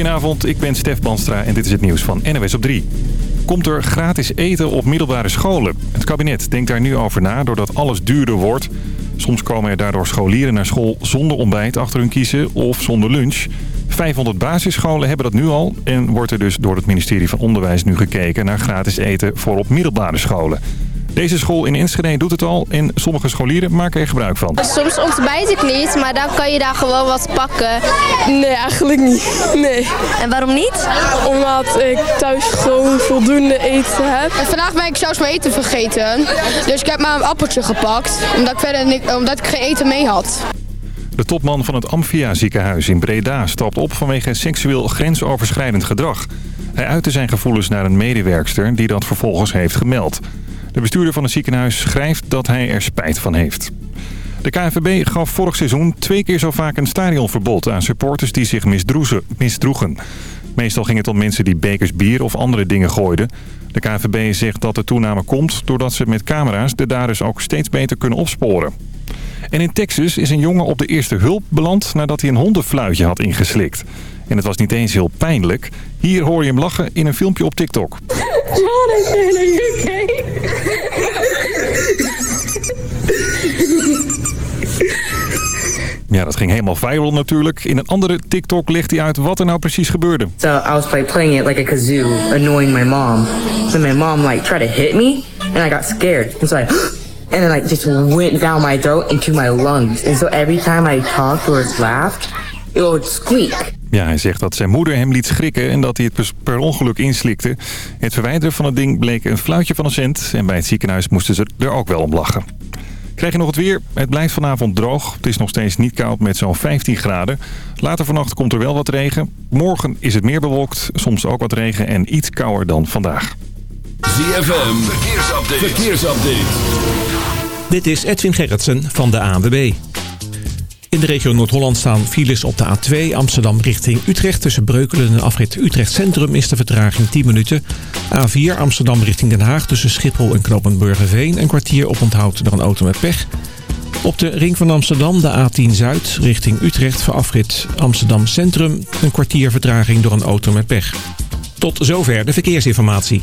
Goedenavond, ik ben Stef Banstra en dit is het nieuws van NWS op 3. Komt er gratis eten op middelbare scholen? Het kabinet denkt daar nu over na doordat alles duurder wordt. Soms komen er daardoor scholieren naar school zonder ontbijt achter hun kiezen of zonder lunch. 500 basisscholen hebben dat nu al en wordt er dus door het ministerie van Onderwijs nu gekeken naar gratis eten voor op middelbare scholen. Deze school in Enschede doet het al en sommige scholieren maken er gebruik van. Soms ontbijt ik niet, maar dan kan je daar gewoon wat pakken. Nee, eigenlijk niet. Nee. En waarom niet? Omdat ik thuis gewoon voldoende eten heb. En vandaag ben ik zelfs mijn eten vergeten. Dus ik heb maar een appeltje gepakt, omdat ik, verder niet, omdat ik geen eten mee had. De topman van het Amphia ziekenhuis in Breda stapt op vanwege seksueel grensoverschrijdend gedrag. Hij uitte zijn gevoelens naar een medewerkster die dat vervolgens heeft gemeld. De bestuurder van het ziekenhuis schrijft dat hij er spijt van heeft. De KNVB gaf vorig seizoen twee keer zo vaak een stadionverbod aan supporters die zich misdroegen. Meestal ging het om mensen die bekers bier of andere dingen gooiden. De KNVB zegt dat de toename komt doordat ze met camera's de daders ook steeds beter kunnen opsporen. En in Texas is een jongen op de eerste hulp beland nadat hij een hondenfluitje had ingeslikt. En het was niet eens heel pijnlijk. Hier hoor je hem lachen in een filmpje op TikTok. Ja, dat ging helemaal viral natuurlijk. In een andere TikTok legt hij uit wat er nou precies gebeurde. So I was like playing it like a kazoo, annoying my mom. So my mom like tried to hit me, and I got scared. And so I, and then like just went down my throat into my lungs. And so every time I talked or laughed, it would squeak. Ja, hij zegt dat zijn moeder hem liet schrikken en dat hij het per ongeluk inslikte. Het verwijderen van het ding bleek een fluitje van een cent en bij het ziekenhuis moesten ze er ook wel om lachen. Krijg je nog het weer? Het blijft vanavond droog. Het is nog steeds niet koud met zo'n 15 graden. Later vannacht komt er wel wat regen. Morgen is het meer bewolkt, soms ook wat regen en iets kouder dan vandaag. ZFM, verkeersupdate. verkeersupdate. Dit is Edwin Gerritsen van de ANWB. In de regio Noord-Holland staan files op de A2 Amsterdam richting Utrecht. Tussen Breukelen en afrit Utrecht Centrum is de vertraging 10 minuten. A4 Amsterdam richting Den Haag tussen Schiphol en Knopenburgerveen. Een kwartier op onthoud door een auto met pech. Op de ring van Amsterdam de A10 Zuid richting Utrecht voor afrit Amsterdam Centrum. Een kwartier vertraging door een auto met pech. Tot zover de verkeersinformatie.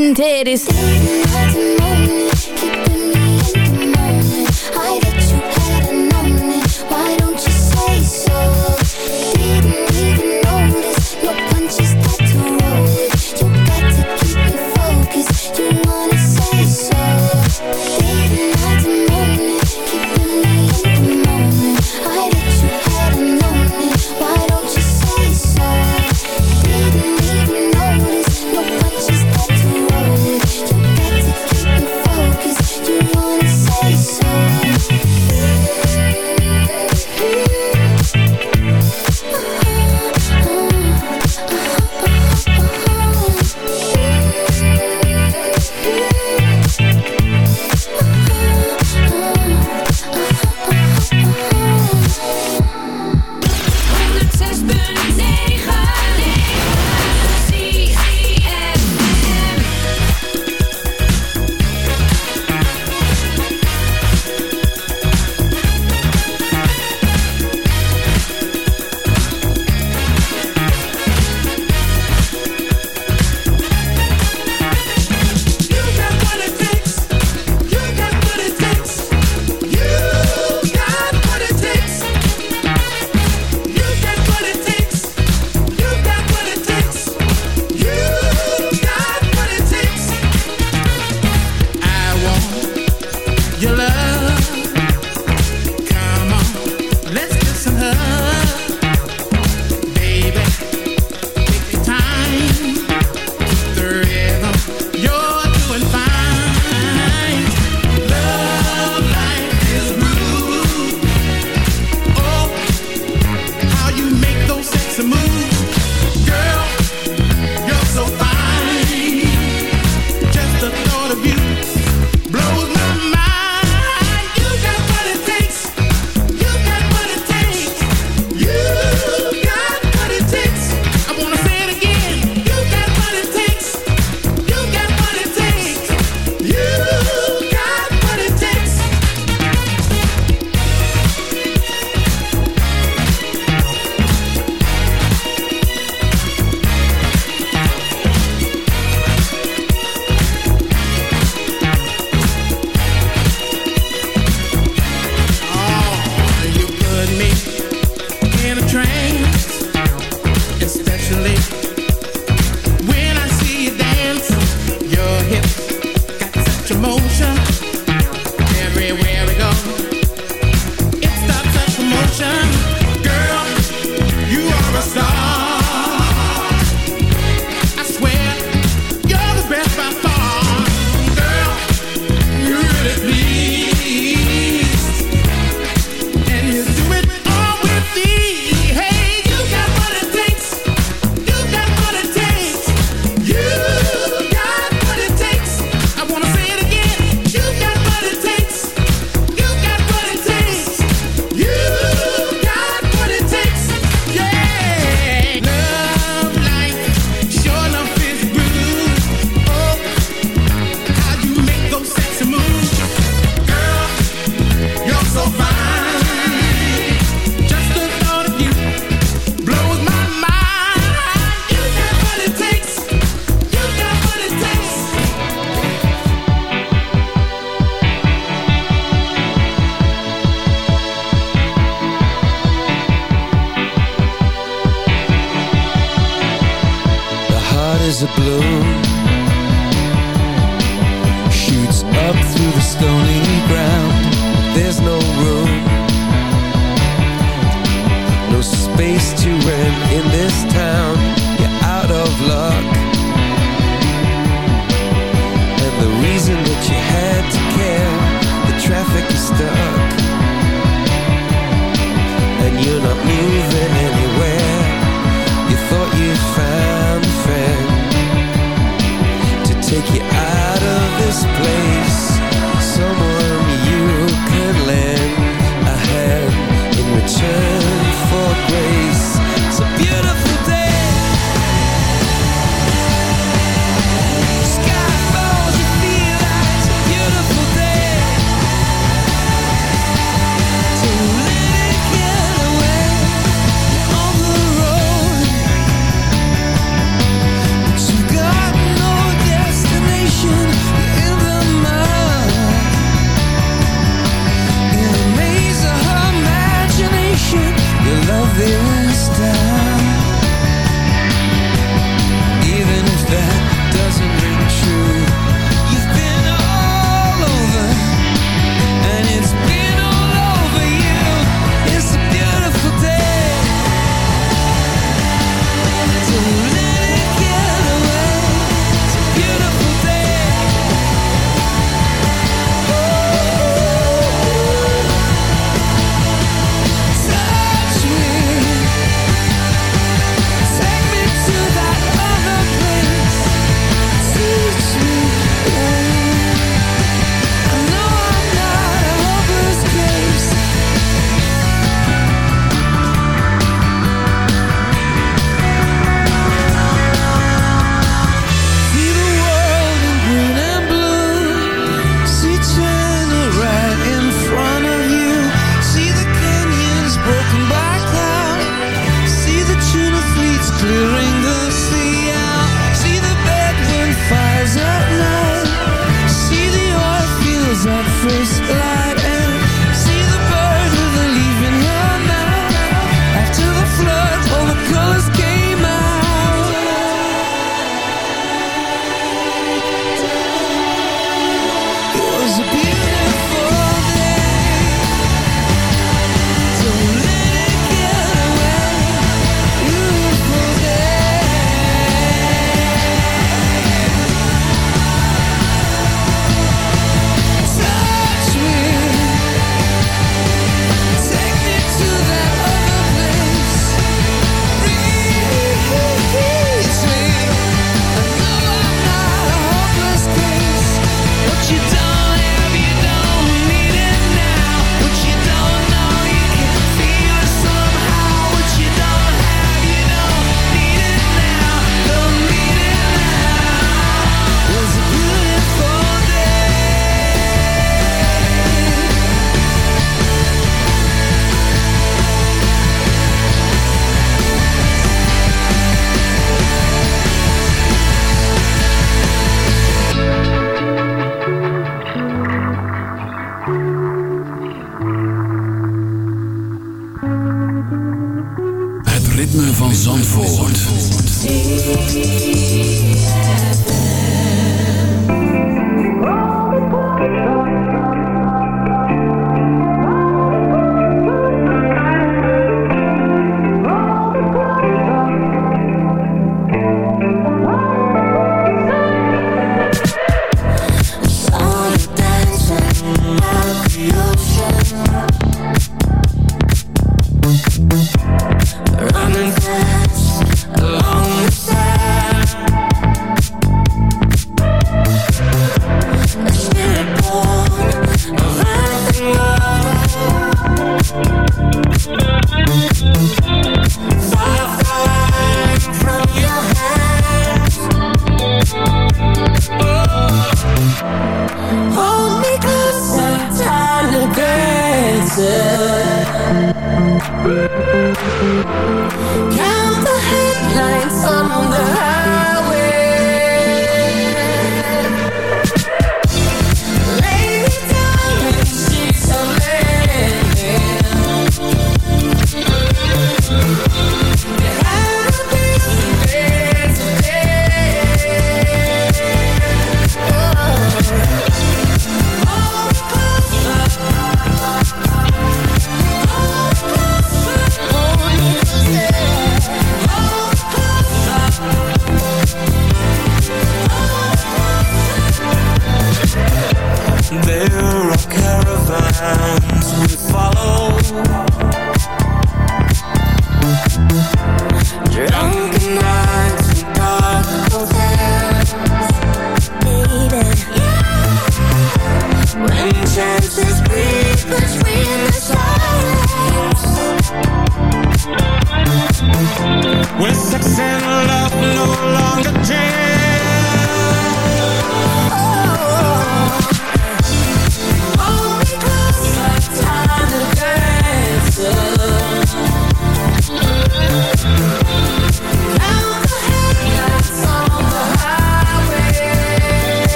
And titties.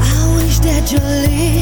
I wish that your lips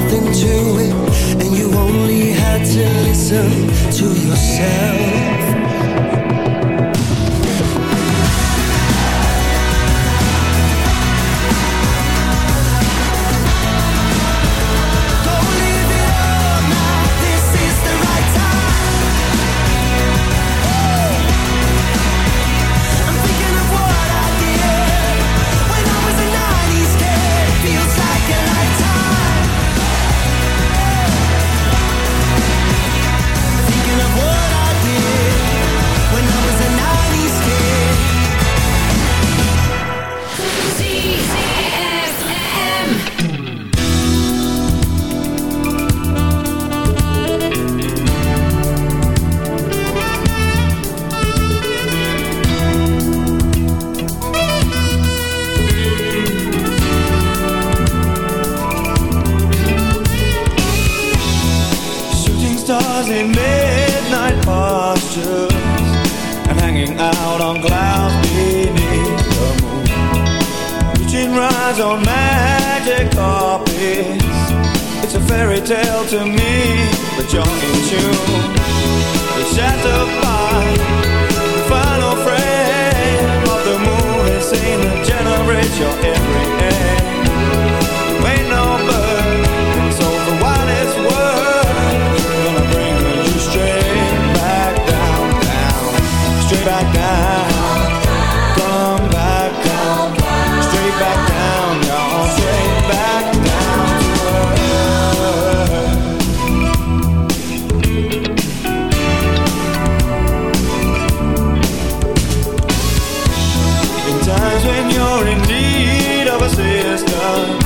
nothing to it, and you only had to listen to yourself. You're in need of assistance.